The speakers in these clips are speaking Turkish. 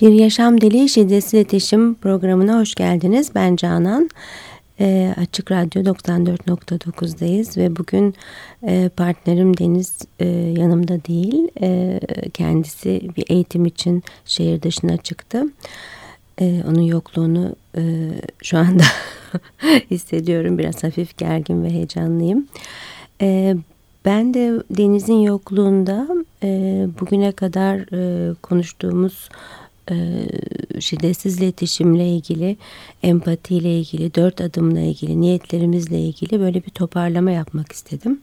Bir Yaşam Dili Şiddetsiz İletişim programına hoş geldiniz. Ben Canan. E, Açık Radyo 94.9'dayız ve bugün e, partnerim Deniz e, yanımda değil. E, kendisi bir eğitim için şehir dışına çıktı. E, onun yokluğunu e, şu anda hissediyorum. Biraz hafif gergin ve heyecanlıyım. E, ben de Deniz'in yokluğunda e, bugüne kadar e, konuştuğumuz e, şiddetsiz iletişimle ilgili, empatiyle ilgili, dört adımla ilgili, niyetlerimizle ilgili böyle bir toparlama yapmak istedim.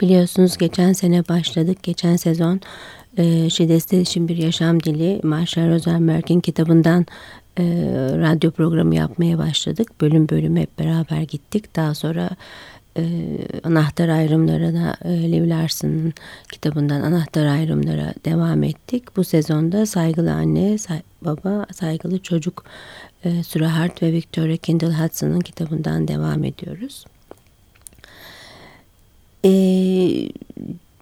Biliyorsunuz geçen sene başladık. Geçen sezon e, şiddetsiz iletişim bir yaşam dili Marshall Rosenberg'in kitabından e, radyo programı yapmaya başladık. Bölüm bölüm hep beraber gittik. Daha sonra e, anahtar ayrımlarına e, Liv Larson'ın kitabından anahtar ayrımlara devam ettik. Bu sezonda Saygılı Anne, say, Baba, Saygılı Çocuk e, Sura Hart ve Victoria Kendall Hudson'ın kitabından devam ediyoruz. E,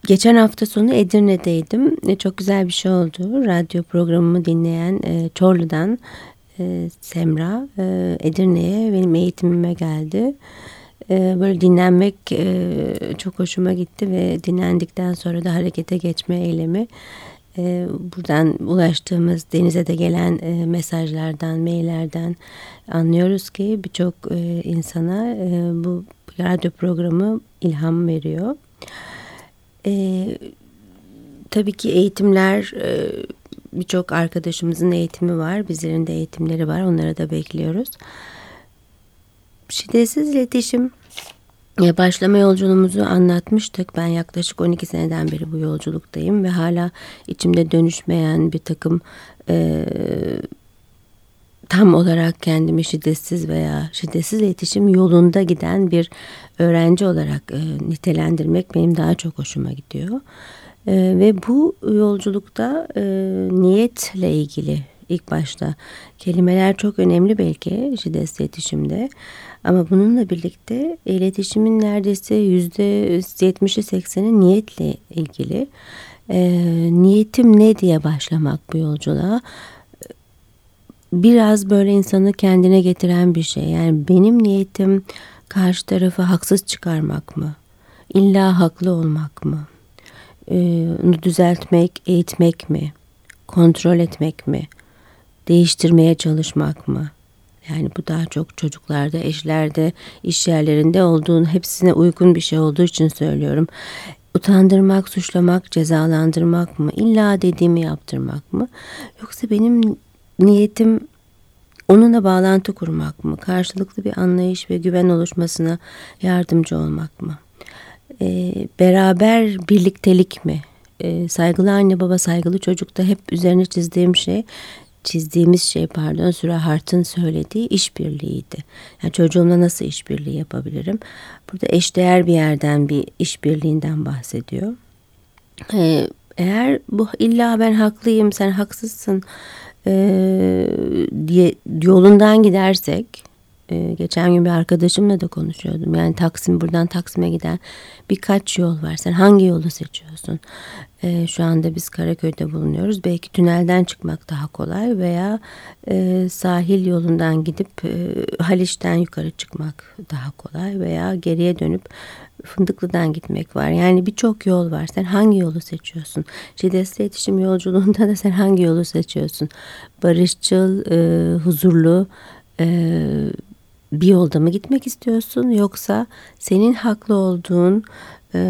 geçen hafta sonu Edirne'deydim. E, çok güzel bir şey oldu. Radyo programımı dinleyen e, Çorlu'dan e, Semra e, Edirne'ye benim eğitimime geldi. Ee, böyle dinlenmek e, çok hoşuma gitti ve dinlendikten sonra da harekete geçme eylemi e, buradan ulaştığımız denize de gelen e, mesajlardan, maillerden anlıyoruz ki birçok insana bu radyo programı ilham veriyor. Tabii ki eğitimler birçok arkadaşımızın eğitimi var, bizlerin de eğitimleri var. Onları da bekliyoruz. Şiddetsiz iletişim başlama yolculuğumuzu anlatmıştık. Ben yaklaşık 12 seneden beri bu yolculuktayım ve hala içimde dönüşmeyen bir takım e, tam olarak kendimi şiddetsiz veya şiddetsiz iletişim yolunda giden bir öğrenci olarak e, nitelendirmek benim daha çok hoşuma gidiyor. E, ve bu yolculukta e, niyetle ilgili ilk başta kelimeler çok önemli belki şiddetsiz iletişimde. Ama bununla birlikte iletişimin neredeyse yüzde yetmişi sekseni niyetle ilgili. E, niyetim ne diye başlamak bu yolculuğa biraz böyle insanı kendine getiren bir şey. Yani benim niyetim karşı tarafı haksız çıkarmak mı? İlla haklı olmak mı? Ee, onu düzeltmek, eğitmek mi? Kontrol etmek mi? Değiştirmeye çalışmak mı? Yani bu daha çok çocuklarda, eşlerde, iş yerlerinde olduğun hepsine uygun bir şey olduğu için söylüyorum. Utandırmak, suçlamak, cezalandırmak mı? İlla dediğimi yaptırmak mı? Yoksa benim niyetim onunla bağlantı kurmak mı? Karşılıklı bir anlayış ve güven oluşmasına yardımcı olmak mı? Ee, beraber birliktelik mi? Ee, saygılı anne baba, saygılı çocukta hep üzerine çizdiğim şey çizdiğimiz şey pardon Süra Hart'ın söylediği işbirliğiydi. Yani çocuğumla nasıl işbirliği yapabilirim? Burada eşdeğer bir yerden bir işbirliğinden bahsediyor. Ee, eğer bu illa ben haklıyım sen haksızsın e, diye yolundan gidersek e, geçen gün bir arkadaşımla da konuşuyordum. Yani Taksim buradan Taksim'e giden birkaç yol var. Sen hangi yolu seçiyorsun? E, şu anda biz Karaköy'de bulunuyoruz. Belki tünelden çıkmak daha kolay veya e, sahil yolundan gidip e, Haliç'ten yukarı çıkmak daha kolay veya geriye dönüp Fındıklı'dan gitmek var. Yani birçok yol var. Sen hangi yolu seçiyorsun? Şiddetsiz iletişim yolculuğunda da sen hangi yolu seçiyorsun? Barışçıl, e, huzurlu, e, bir yolda mı gitmek istiyorsun yoksa senin haklı olduğun e,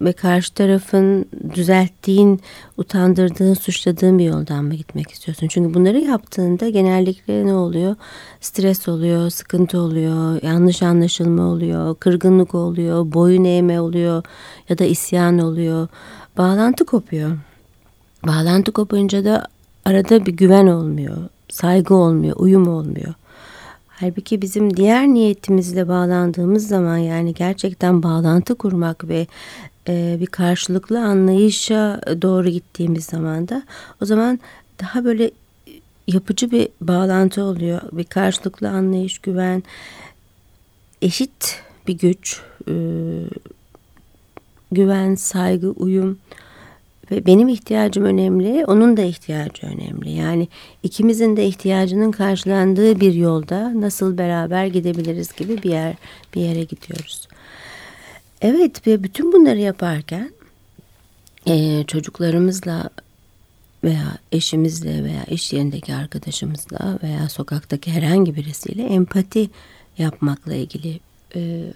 ve karşı tarafın düzelttiğin, utandırdığın, suçladığın bir yoldan mı gitmek istiyorsun? Çünkü bunları yaptığında genellikle ne oluyor? Stres oluyor, sıkıntı oluyor, yanlış anlaşılma oluyor, kırgınlık oluyor, boyun eğme oluyor ya da isyan oluyor. Bağlantı kopuyor. Bağlantı kopunca da arada bir güven olmuyor, saygı olmuyor, uyum olmuyor. Halbuki bizim diğer niyetimizle bağlandığımız zaman yani gerçekten bağlantı kurmak ve e, bir karşılıklı anlayışa doğru gittiğimiz zaman da o zaman daha böyle yapıcı bir bağlantı oluyor. Bir karşılıklı anlayış, güven, eşit bir güç, e, güven, saygı, uyum Ve benim ihtiyacım önemli, onun da ihtiyacı önemli. Yani ikimizin de ihtiyacının karşılandığı bir yolda nasıl beraber gidebiliriz gibi bir yer bir yere gidiyoruz. Evet ve bütün bunları yaparken e, çocuklarımızla veya eşimizle veya iş yerindeki arkadaşımızla veya sokaktaki herhangi birisiyle empati yapmakla ilgili e,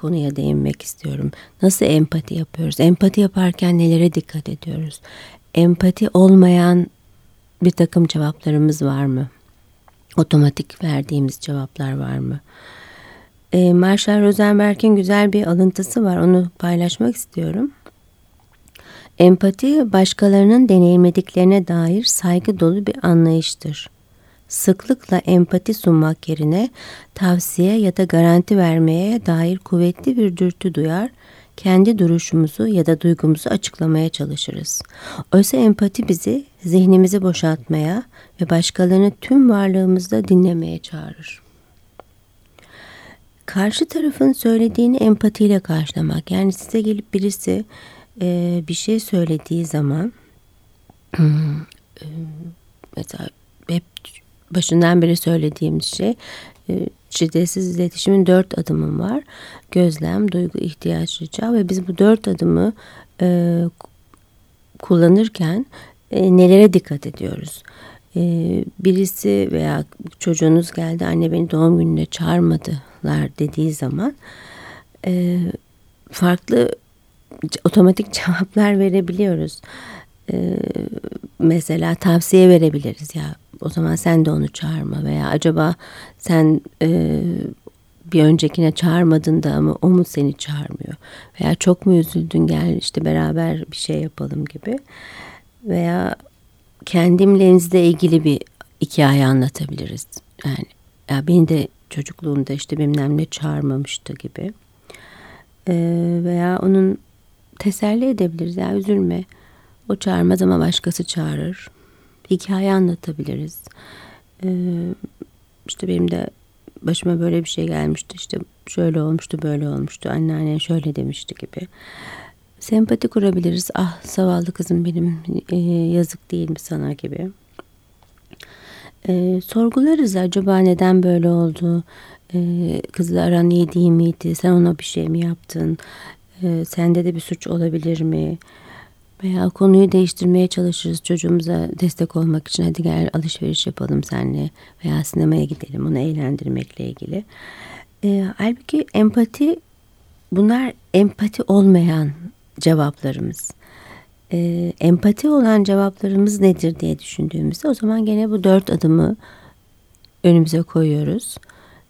konuya değinmek istiyorum. Nasıl empati yapıyoruz? Empati yaparken nelere dikkat ediyoruz? Empati olmayan bir takım cevaplarımız var mı? Otomatik verdiğimiz cevaplar var mı? E, Marshall Rosenberg'in güzel bir alıntısı var. Onu paylaşmak istiyorum. Empati başkalarının deneyimlediklerine dair saygı dolu bir anlayıştır. Sıklıkla empati sunmak yerine tavsiye ya da garanti vermeye dair kuvvetli bir dürtü duyar, kendi duruşumuzu ya da duygumuzu açıklamaya çalışırız. Oysa empati bizi zihnimizi boşaltmaya ve başkalarını tüm varlığımızda dinlemeye çağırır. Karşı tarafın söylediğini empatiyle karşılamak. Yani size gelip birisi e, bir şey söylediği zaman e, mesela hep başından beri söylediğim şey e, şiddetsiz iletişimin dört adımı var. Gözlem, duygu, ihtiyaç, rica ve biz bu dört adımı e, kullanırken e, nelere dikkat ediyoruz? E, birisi veya çocuğunuz geldi anne beni doğum gününe çağırmadılar dediği zaman e, farklı otomatik cevaplar verebiliyoruz. Ee, mesela tavsiye verebiliriz ya o zaman sen de onu çağırma veya acaba sen e, bir öncekine çağırmadın da ama o mu seni çağırmıyor veya çok mu üzüldün gel işte beraber bir şey yapalım gibi veya kendimle ilgili bir hikaye anlatabiliriz yani ya beni de çocukluğumda işte bilmem ne çağırmamıştı gibi ee, veya onun teselli edebiliriz. Ya üzülme. O çağırmaz ama başkası çağırır. Hikaye anlatabiliriz. Ee, işte benim de başıma böyle bir şey gelmişti. İşte şöyle olmuştu, böyle olmuştu. Anneannen şöyle demişti gibi. Sempati kurabiliriz. Ah zavallı kızım benim e, yazık değil mi sana gibi. E, sorgularız acaba neden böyle oldu? E, kızla aran iyi değil miydi? Sen ona bir şey mi yaptın? e, sende de bir suç olabilir mi? Veya konuyu değiştirmeye çalışırız çocuğumuza destek olmak için. Hadi gel alışveriş yapalım seninle veya sinemaya gidelim onu eğlendirmekle ilgili. E, halbuki empati bunlar empati olmayan cevaplarımız. E, empati olan cevaplarımız nedir diye düşündüğümüzde o zaman gene bu dört adımı önümüze koyuyoruz.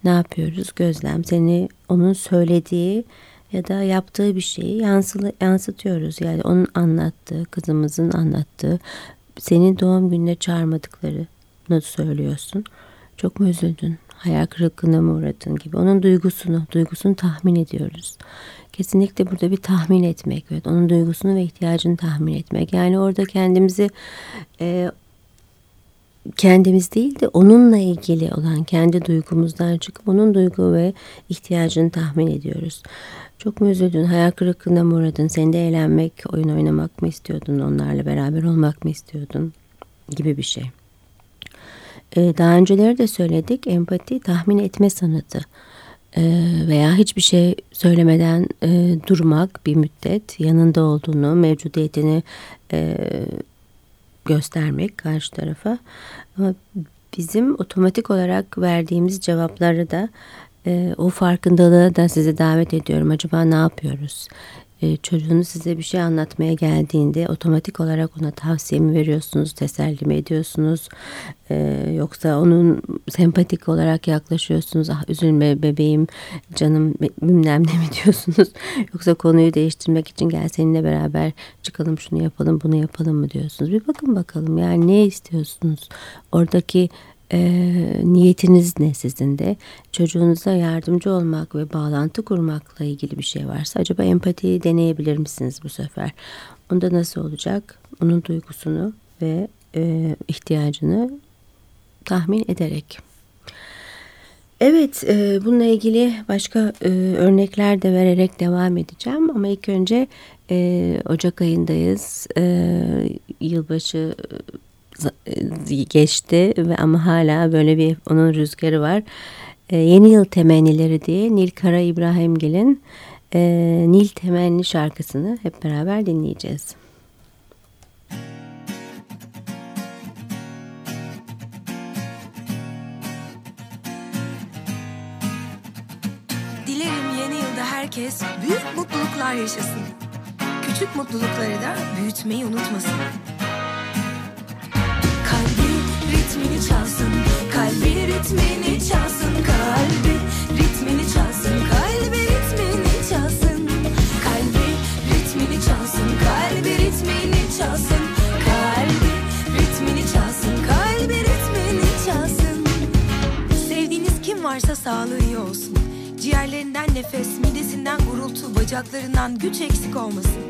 Ne yapıyoruz? Gözlem seni onun söylediği ya da yaptığı bir şeyi yansılı, yansıtıyoruz. Yani onun anlattığı, kızımızın anlattığı, senin doğum gününe çağırmadıklarını söylüyorsun. Çok mu üzüldün? Hayal kırıklığına mı uğradın gibi. Onun duygusunu, duygusunu tahmin ediyoruz. Kesinlikle burada bir tahmin etmek. Evet, onun duygusunu ve ihtiyacını tahmin etmek. Yani orada kendimizi e, kendimiz değil de onunla ilgili olan kendi duygumuzdan çıkıp onun duygu ve ihtiyacını tahmin ediyoruz. Çok mu üzüldün, hayal kırıklığına mı uğradın, sen de eğlenmek, oyun oynamak mı istiyordun, onlarla beraber olmak mı istiyordun? Gibi bir şey. Ee, daha önceleri de söyledik, empati tahmin etme sanatı. Ee, veya hiçbir şey söylemeden e, durmak bir müddet, yanında olduğunu, mevcudiyetini e, göstermek karşı tarafa. Ama bizim otomatik olarak verdiğimiz cevapları da e, o farkındalığı da size davet ediyorum. Acaba ne yapıyoruz? E, çocuğunuz size bir şey anlatmaya geldiğinde otomatik olarak ona tavsiye mi veriyorsunuz, teselli mi ediyorsunuz? E, yoksa onun sempatik olarak yaklaşıyorsunuz. Ah üzülme bebeğim, canım bilmem ne mi diyorsunuz? Yoksa konuyu değiştirmek için gel seninle beraber çıkalım şunu yapalım bunu yapalım mı diyorsunuz? Bir bakın bakalım yani ne istiyorsunuz? Oradaki e, niyetiniz ne sizin de? Çocuğunuza yardımcı olmak ve bağlantı kurmakla ilgili bir şey varsa acaba empatiyi deneyebilir misiniz bu sefer? Onda nasıl olacak? Onun duygusunu ve e, ihtiyacını tahmin ederek. Evet, e, bununla ilgili başka e, örnekler de vererek devam edeceğim ama ilk önce E, Ocak ayındayız. E, yılbaşı geçti ve ama hala böyle bir onun rüzgarı var. E, yeni yıl temennileri diye Nil Kara İbrahimgil'in e, Nil Temenni şarkısını hep beraber dinleyeceğiz. Dilerim yeni yılda herkes büyük mutluluklar yaşasın. Küçük mutlulukları da büyütmeyi unutmasın. Ritmini çalsın, kalbi ritmini çalsın, kalbi ritmini çalsın, kalbi ritmini çalsın, kalbi ritmini çalsın, kalbi ritmini çalsın, kalbi ritmini çalsın, kalbi ritmini çalsın. Sevdiğiniz kim varsa sağlığı iyi olsun. Ciğerlerinden nefes, midesinden gurultu, bacaklarından güç eksik olmasın.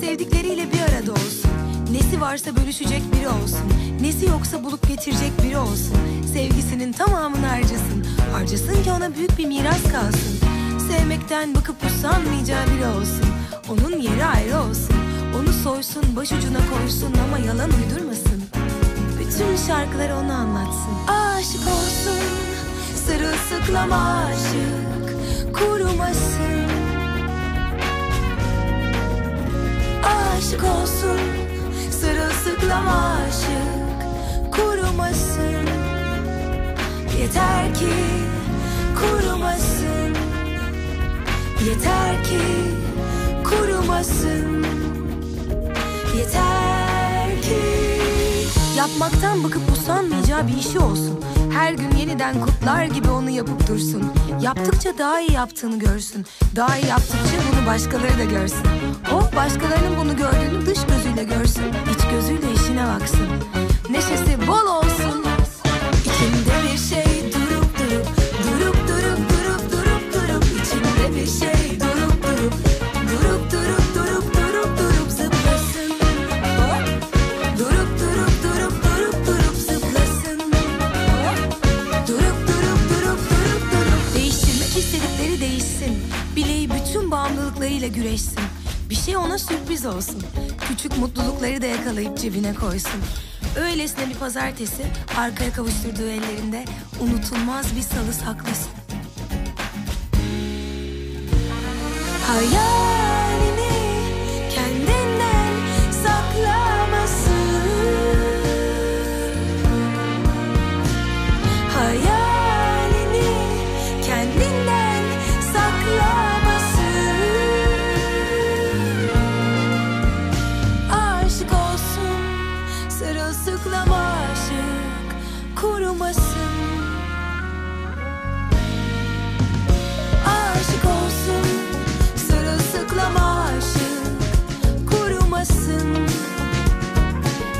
Sevdikleriyle bir arada olsun. Nesi varsa bölüşecek biri olsun. Nesi yoksa bulup getirecek biri olsun. Sevgisinin tamamını harcasın. Harcasın ki ona büyük bir miras kalsın. Sevmekten bakıp usanmayacağı biri olsun. Onun yeri ayrı olsun. Onu soysun, başucuna koysun ama yalan uydurmasın. Bütün şarkıları ona anlatsın. Aşık olsun, sırılsıklam aşık, kurumasın. Aşık olsun, sırılsıklam aşık, kurumasın. Yeter ki kurumasın. Yeter ki kurumasın. Yeter Yapmaktan bakıp usanmayacağı bir işi olsun. Her gün yeniden kutlar gibi onu yapıp dursun. Yaptıkça daha iyi yaptığını görsün. Daha iyi yaptıkça bunu başkaları da görsün. O başkalarının bunu gördüğünü dış gözüyle görsün. İç gözüyle işine baksın. Neşesi bol olsun bağımlılıklarıyla güreşsin. Bir şey ona sürpriz olsun. Küçük mutlulukları da yakalayıp cebine koysun. Öylesine bir pazartesi arkaya kavuşturduğu ellerinde unutulmaz bir salı saklasın. Hayalini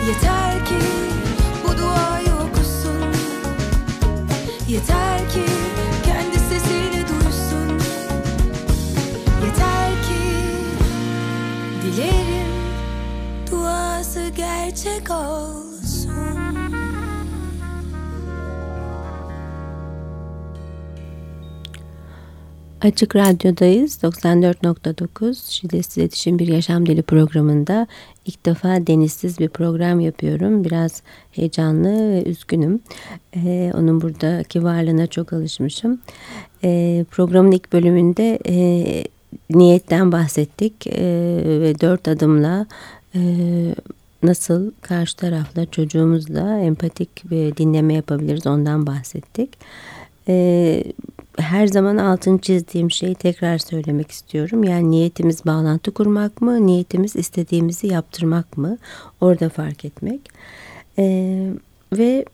Yeter ki bu duayı okusun. Yeter ki kendi sesini duysun. Yeter ki dilerim duası gerçek olsun. Açık Radyo'dayız. 94.9 Şiddetsiz İletişim Bir Yaşam Dili programında ilk defa denizsiz bir program yapıyorum. Biraz heyecanlı ve üzgünüm. Ee, onun buradaki varlığına çok alışmışım. Ee, programın ilk bölümünde e, niyetten bahsettik e, ve dört adımla e, nasıl karşı tarafla çocuğumuzla empatik bir dinleme yapabiliriz ondan bahsettik. Ee, her zaman altını çizdiğim şeyi tekrar söylemek istiyorum. Yani niyetimiz bağlantı kurmak mı, niyetimiz istediğimizi yaptırmak mı? Orada fark etmek. Ee, ve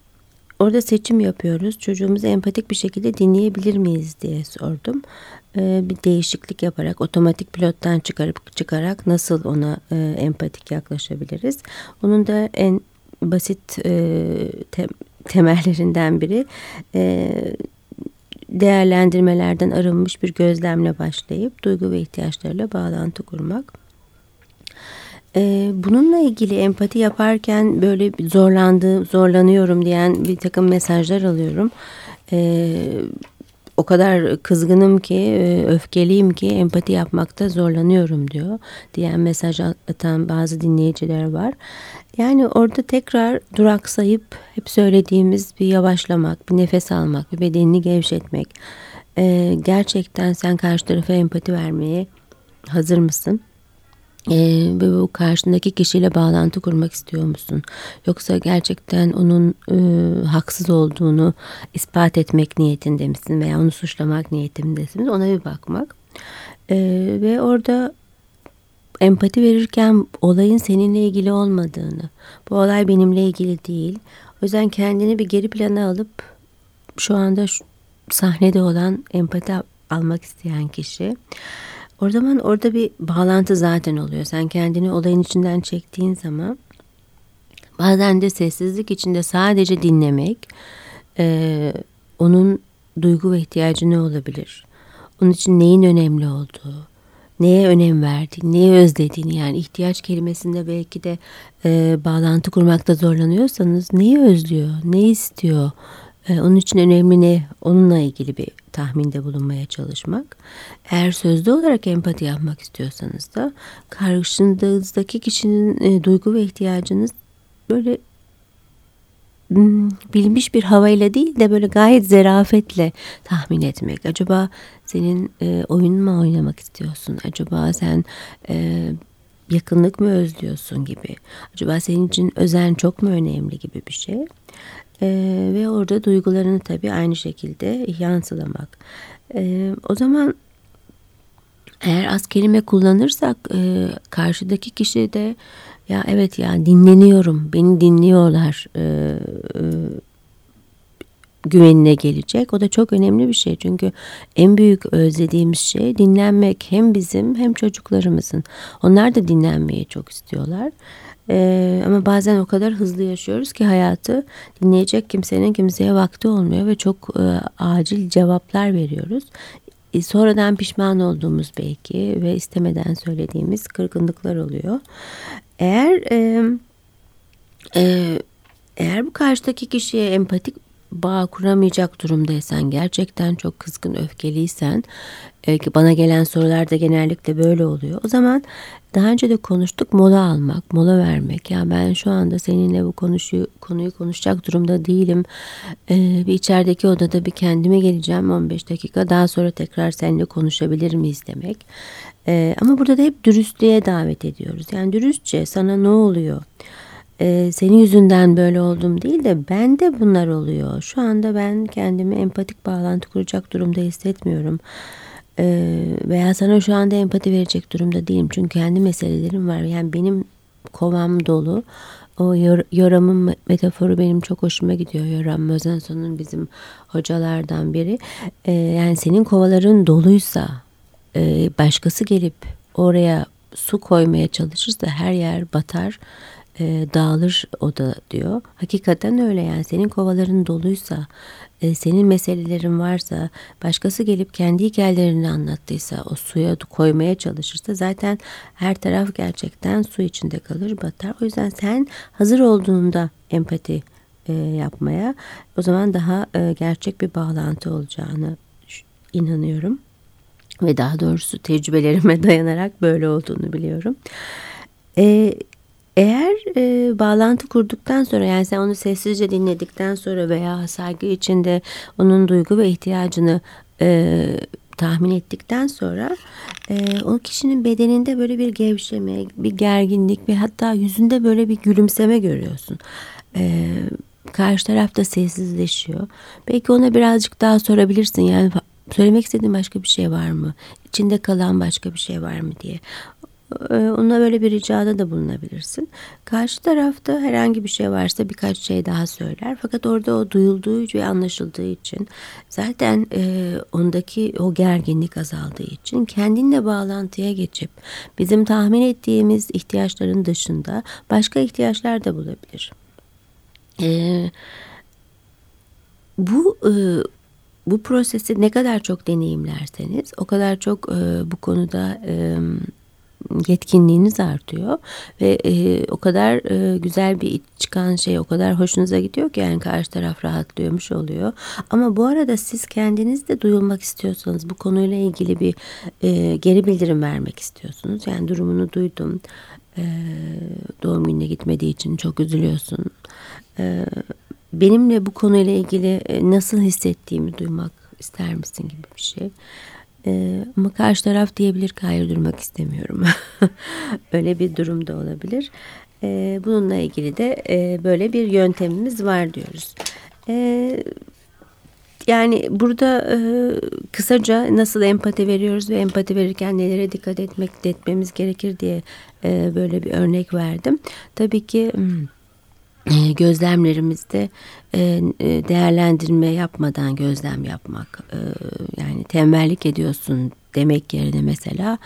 orada seçim yapıyoruz. Çocuğumuzu empatik bir şekilde dinleyebilir miyiz diye sordum. Ee, bir değişiklik yaparak, otomatik pilottan çıkarıp çıkarak nasıl ona e, empatik yaklaşabiliriz? Onun da en basit e, te, temellerinden biri e, değerlendirmelerden arınmış bir gözlemle başlayıp duygu ve ihtiyaçlarıyla bağlantı kurmak. Ee, bununla ilgili empati yaparken böyle zorlandığım, zorlanıyorum diyen bir takım mesajlar alıyorum. Ee, o kadar kızgınım ki, e, öfkeliyim ki empati yapmakta zorlanıyorum diyor. Diyen mesaj atan bazı dinleyiciler var. Yani orada tekrar duraksayıp hep söylediğimiz bir yavaşlamak, bir nefes almak, bir bedenini gevşetmek. Ee, gerçekten sen karşı tarafa empati vermeye hazır mısın? Ee, ve bu karşındaki kişiyle bağlantı kurmak istiyor musun? Yoksa gerçekten onun e, haksız olduğunu ispat etmek niyetinde misin veya onu suçlamak niyetindesin? Ona bir bakmak. Ee, ve orada empati verirken olayın seninle ilgili olmadığını, bu olay benimle ilgili değil. O yüzden kendini bir geri plana alıp şu anda şu sahnede olan empati almak isteyen kişi. O zaman orada bir bağlantı zaten oluyor. Sen kendini olayın içinden çektiğin zaman bazen de sessizlik içinde sadece dinlemek e, onun duygu ve ihtiyacı ne olabilir? Onun için neyin önemli olduğu, neye önem verdiğini, neye özlediğini yani ihtiyaç kelimesinde belki de e, bağlantı kurmakta zorlanıyorsanız neyi özlüyor, ne istiyor, onun için önemli ne, onunla ilgili bir tahminde bulunmaya çalışmak. Eğer sözlü olarak empati yapmak istiyorsanız da karşınızdaki kişinin e, duygu ve ihtiyacınız böyle Hmm, bilmiş bir havayla değil de böyle gayet zerafetle tahmin etmek. Acaba senin e, oyun mu oynamak istiyorsun? Acaba sen e, yakınlık mı özlüyorsun gibi? Acaba senin için özen çok mu önemli gibi bir şey? E, ve orada duygularını tabii aynı şekilde yansılamak. E, o zaman eğer az kelime kullanırsak e, karşıdaki kişi de ya evet ya dinleniyorum, beni dinliyorlar e, e, güvenine gelecek. O da çok önemli bir şey çünkü en büyük özlediğimiz şey dinlenmek hem bizim hem çocuklarımızın. Onlar da dinlenmeyi çok istiyorlar. Ee, ama bazen o kadar hızlı yaşıyoruz ki hayatı dinleyecek kimsenin kimseye vakti olmuyor ve çok e, acil cevaplar veriyoruz. E, sonradan pişman olduğumuz belki ve istemeden söylediğimiz kırgınlıklar oluyor. Eğer e, e, eğer bu karşıdaki kişiye empatik bağ kuramayacak durumdaysan, gerçekten çok kızgın, öfkeliysen, e, bana gelen sorularda genellikle böyle oluyor. O zaman daha önce de konuştuk mola almak, mola vermek. Ya ben şu anda seninle bu konuşuyu, konuyu konuşacak durumda değilim. Ee, bir içerideki odada bir kendime geleceğim 15 dakika. Daha sonra tekrar seninle konuşabilir miyiz demek. Ee, ama burada da hep dürüstlüğe davet ediyoruz. Yani dürüstçe sana ne oluyor? Ee, senin yüzünden böyle oldum değil de ben de bunlar oluyor. Şu anda ben kendimi empatik bağlantı kuracak durumda hissetmiyorum. Ee, veya sana şu anda empati verecek durumda değilim. Çünkü kendi meselelerim var. Yani benim kovam dolu. O yor, yoramın metaforu benim çok hoşuma gidiyor. Yoram Mözenson'un bizim hocalardan biri. Ee, yani senin kovaların doluysa e, başkası gelip oraya su koymaya çalışırsa her yer batar e, dağılır o da diyor. Hakikaten öyle yani senin kovaların doluysa, e, senin meselelerin varsa, başkası gelip kendi hikayelerini anlattıysa, o suya koymaya çalışırsa zaten her taraf gerçekten su içinde kalır, batar. O yüzden sen hazır olduğunda empati e, yapmaya o zaman daha e, gerçek bir bağlantı olacağını inanıyorum. Ve daha doğrusu tecrübelerime dayanarak böyle olduğunu biliyorum. E, eğer e, bağlantı kurduktan sonra yani sen onu sessizce dinledikten sonra veya saygı içinde onun duygu ve ihtiyacını e, tahmin ettikten sonra e, o kişinin bedeninde böyle bir gevşeme, bir gerginlik ve hatta yüzünde böyle bir gülümseme görüyorsun. E, karşı taraf da sessizleşiyor. Belki ona birazcık daha sorabilirsin yani söylemek istediğin başka bir şey var mı? İçinde kalan başka bir şey var mı diye. Ee, ona böyle bir ricada da bulunabilirsin. Karşı tarafta herhangi bir şey varsa birkaç şey daha söyler. Fakat orada o duyulduğu ve anlaşıldığı için zaten e, ondaki o gerginlik azaldığı için kendinle bağlantıya geçip bizim tahmin ettiğimiz ihtiyaçların dışında başka ihtiyaçlar da bulabilir. E, bu e, bu prosesi ne kadar çok deneyimlerseniz o kadar çok e, bu konuda e, yetkinliğiniz artıyor ve e, o kadar e, güzel bir çıkan şey o kadar hoşunuza gidiyor ki yani karşı taraf rahatlıyormuş oluyor. Ama bu arada siz kendiniz de duyulmak istiyorsanız bu konuyla ilgili bir e, geri bildirim vermek istiyorsunuz. Yani durumunu duydum. E, doğum gününe gitmediği için çok üzülüyorsun. E, benimle bu konuyla ilgili e, nasıl hissettiğimi duymak ister misin gibi bir şey. Ee, ama karşı taraf diyebilir ki hayır durmak istemiyorum. Öyle bir durum da olabilir. Ee, bununla ilgili de e, böyle bir yöntemimiz var diyoruz. Ee, yani burada e, kısaca nasıl empati veriyoruz ve empati verirken nelere dikkat etmek etmemiz gerekir diye e, böyle bir örnek verdim. Tabii ki... Hmm, gözlemlerimizde e, e, değerlendirme yapmadan gözlem yapmak yani tembellik ediyorsun demek yerine mesela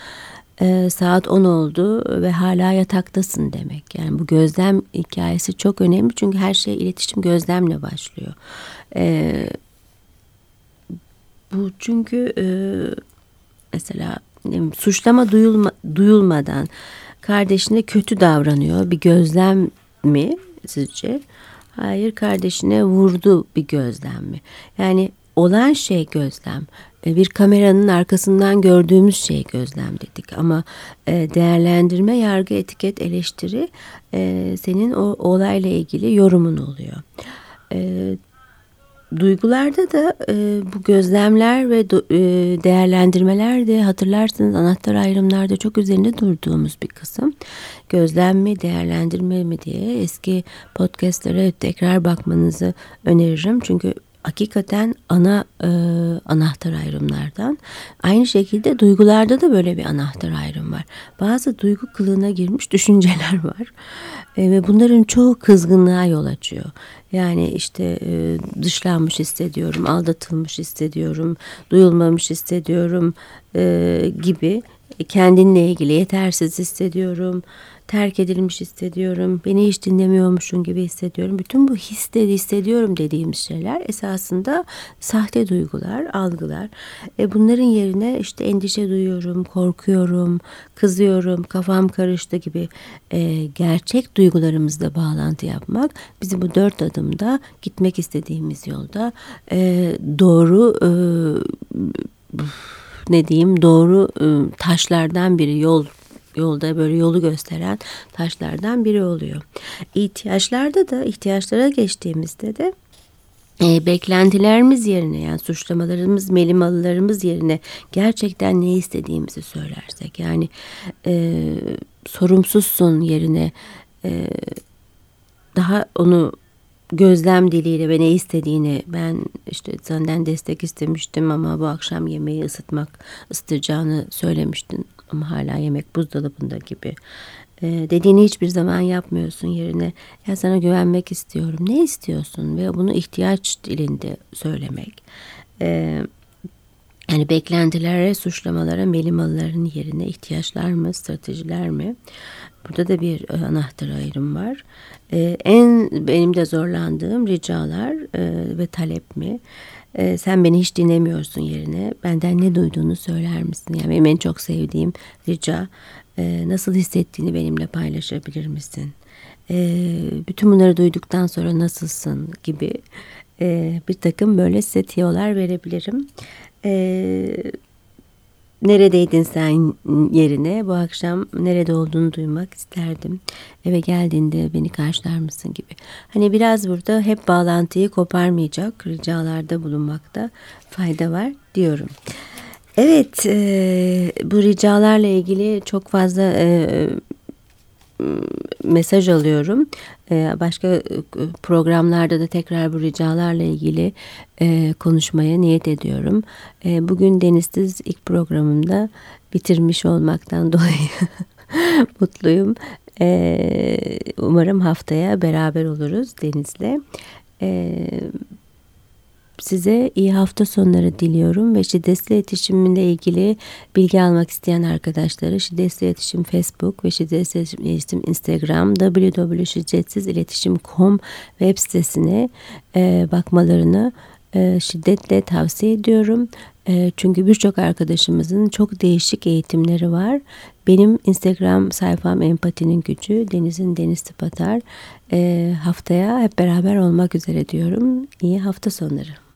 saat 10 oldu ve hala yataktasın demek. Yani bu gözlem hikayesi çok önemli çünkü her şey iletişim gözlemle başlıyor. Bu çünkü mesela suçlama duyulma, duyulmadan kardeşine kötü davranıyor bir gözlem mi sizce? Hayır kardeşine vurdu bir gözlem mi? Yani olan şey gözlem. E, bir kameranın arkasından gördüğümüz şey gözlem dedik ama e, değerlendirme, yargı, etiket, eleştiri e, senin o olayla ilgili yorumun oluyor. Duygularda da e, bu gözlemler ve do, e, değerlendirmeler de hatırlarsınız anahtar ayrımlarda çok üzerinde durduğumuz bir kısım. Gözlem mi değerlendirme mi diye eski podcastlere tekrar bakmanızı öneririm. Çünkü hakikaten ana e, anahtar ayrımlardan. Aynı şekilde duygularda da böyle bir anahtar ayrım var. Bazı duygu kılığına girmiş düşünceler var. E, ve bunların çoğu kızgınlığa yol açıyor. Yani işte e, dışlanmış hissediyorum, aldatılmış hissediyorum, duyulmamış hissediyorum e, gibi kendinle ilgili yetersiz hissediyorum terk edilmiş hissediyorum, beni hiç dinlemiyormuşum gibi hissediyorum. Bütün bu hisse hissediyorum dediğimiz şeyler esasında sahte duygular, algılar. E bunların yerine işte endişe duyuyorum, korkuyorum, kızıyorum, kafam karıştı gibi e, gerçek duygularımızla bağlantı yapmak bizi bu dört adımda gitmek istediğimiz yolda e, doğru e, ne diyeyim doğru e, taşlardan biri yol yolda böyle yolu gösteren taşlardan biri oluyor. İhtiyaçlarda da ihtiyaçlara geçtiğimizde de e, beklentilerimiz yerine yani suçlamalarımız, melimalılarımız yerine gerçekten ne istediğimizi söylersek yani e, sorumsuzsun yerine e, daha onu gözlem diliyle ve ne istediğini ben işte senden destek istemiştim ama bu akşam yemeği ısıtmak ısıtacağını söylemiştin ama hala yemek buzdolabında gibi. E, dediğini hiçbir zaman yapmıyorsun yerine. Ya sana güvenmek istiyorum. Ne istiyorsun? Ve bunu ihtiyaç dilinde söylemek. E, yani beklentilere, suçlamalara, melimaların yerine ihtiyaçlar mı, stratejiler mi? Burada da bir e, anahtar ayrım var. Ee, en benim de zorlandığım ricalar e, ve talep mi? E, sen beni hiç dinlemiyorsun yerine benden ne duyduğunu söyler misin? Yani benim en çok sevdiğim rica e, nasıl hissettiğini benimle paylaşabilir misin? E, bütün bunları duyduktan sonra nasılsın gibi e, bir takım böyle size tiyolar verebilirim. E, neredeydin sen yerine bu akşam nerede olduğunu duymak isterdim. Eve geldiğinde beni karşılar mısın gibi. Hani biraz burada hep bağlantıyı koparmayacak ricalarda bulunmakta fayda var diyorum. Evet e, bu ricalarla ilgili çok fazla e, mesaj alıyorum. Ee, başka e, programlarda da tekrar bu ricalarla ilgili e, konuşmaya niyet ediyorum. E, bugün Denizsiz ilk programımda bitirmiş olmaktan dolayı mutluyum. Umarım haftaya beraber oluruz Deniz'le. Size iyi hafta sonları diliyorum ve şiddetli iletişimle ilgili bilgi almak isteyen arkadaşları şiddetli iletişim Facebook ve şiddetli iletişim Instagram www.şiddetsiziletişim.com web sitesine e, bakmalarını e, şiddetle tavsiye ediyorum. E, çünkü birçok arkadaşımızın çok değişik eğitimleri var. Benim Instagram sayfam Empatinin Gücü, Deniz'in Deniz Tıpatar. E, haftaya hep beraber olmak üzere diyorum. İyi hafta sonları.